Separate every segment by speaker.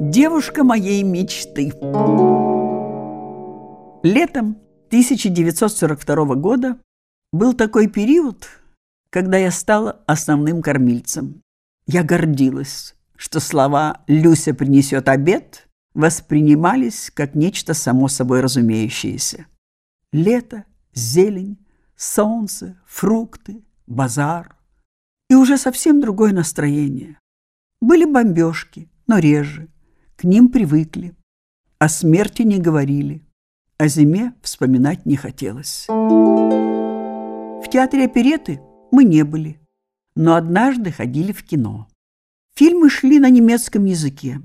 Speaker 1: Девушка моей мечты. Летом 1942 года был такой период, когда я стала основным кормильцем. Я гордилась, что слова «Люся принесет обед» воспринимались как нечто само собой разумеющееся. Лето, зелень, солнце, фрукты, базар. И уже совсем другое настроение. Были бомбежки, но реже. К ним привыкли. О смерти не говорили. О зиме вспоминать не хотелось. В театре опереты мы не были, но однажды ходили в кино. Фильмы шли на немецком языке.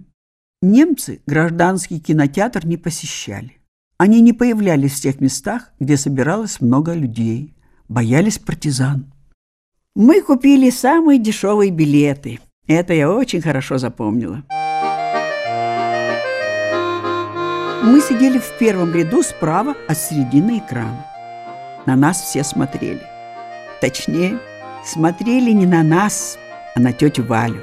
Speaker 1: Немцы гражданский кинотеатр не посещали. Они не появлялись в тех местах, где собиралось много людей, боялись партизан. Мы купили самые дешевые билеты. Это я очень хорошо запомнила. Мы сидели в первом ряду справа от середины экрана. На нас все смотрели. Точнее, смотрели не на нас, а на тетю Валю.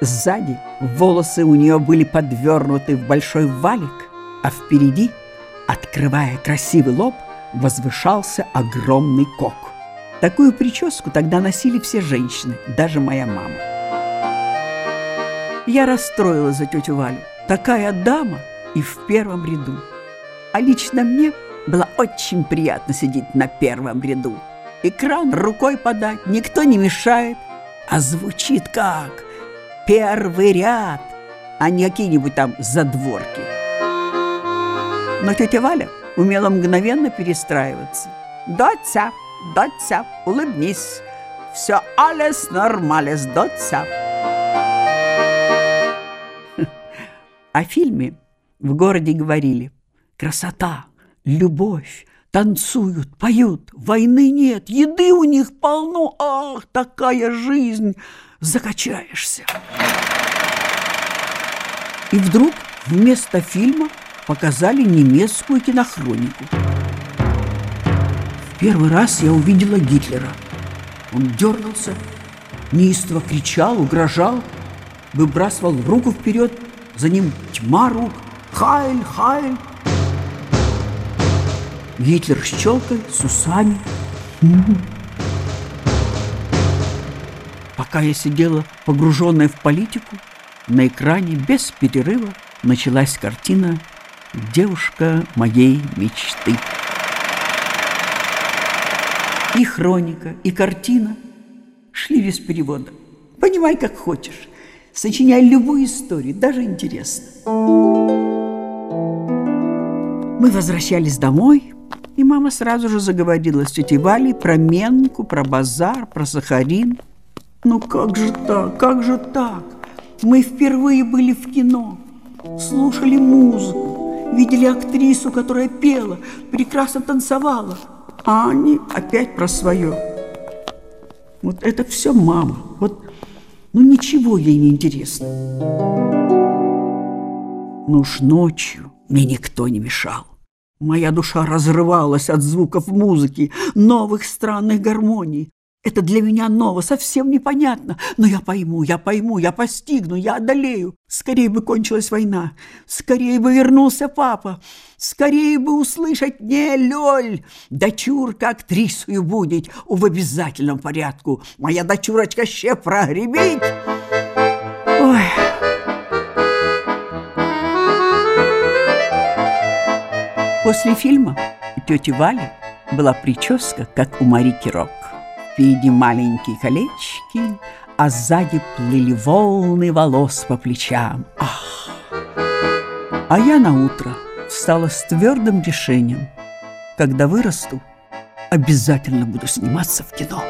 Speaker 1: Сзади волосы у нее были подвернуты в большой валик, а впереди, открывая красивый лоб, возвышался огромный кок. Такую прическу тогда носили все женщины, даже моя мама. Я расстроилась за тетю Валю. Такая дама – и в первом ряду. А лично мне было очень приятно сидеть на первом ряду. Экран рукой подать, никто не мешает, а звучит как первый ряд, а не какие-нибудь там задворки. Но тетя Валя умела мгновенно перестраиваться. «Доця, доця, улыбнись, все alles нормалес, доця». О фильме в городе говорили «Красота, любовь, танцуют, поют, войны нет, еды у них полно, ах, такая жизнь, закачаешься». И вдруг вместо фильма показали немецкую кинохронику. В первый раз я увидела Гитлера. Он дергался, неистово кричал, угрожал, выбрасывал руку вперед, за ним тьма рук, Хайль, Хайль. Гитлер с челкой, с усами. Пока я сидела, погруженная в политику, на экране без перерыва началась картина «Девушка моей мечты». И хроника, и картина шли без перевода. Понимай, как хочешь. Сочиняй любую историю, даже интересно. Мы возвращались домой, и мама сразу же заговорила с тетей Валей про Менку, про базар, про Сахарин. Ну как же так, как же так? Мы впервые были в кино, слушали музыку, видели актрису, которая пела, прекрасно танцевала, а они опять про свое. Вот это все мама. Вот, ну ничего ей не интересно. Ну уж ночью мне никто не мешал. Моя душа разрывалась от звуков музыки, новых странных гармоний. Это для меня ново, совсем непонятно. Но я пойму, я пойму, я постигну, я одолею. Скорее бы кончилась война, скорее бы вернулся папа, скорее бы услышать «Не, Лёль, дочурка актрисую будет в обязательном порядку. Моя дочурочка ще прогремит». После фильма у тети Вали была прическа, как у Марики Рок. Впереди маленькие колечки, а сзади плыли волны волос по плечам. Ах! А я на утро встала с твердым решением. Когда вырасту, обязательно буду сниматься в кино.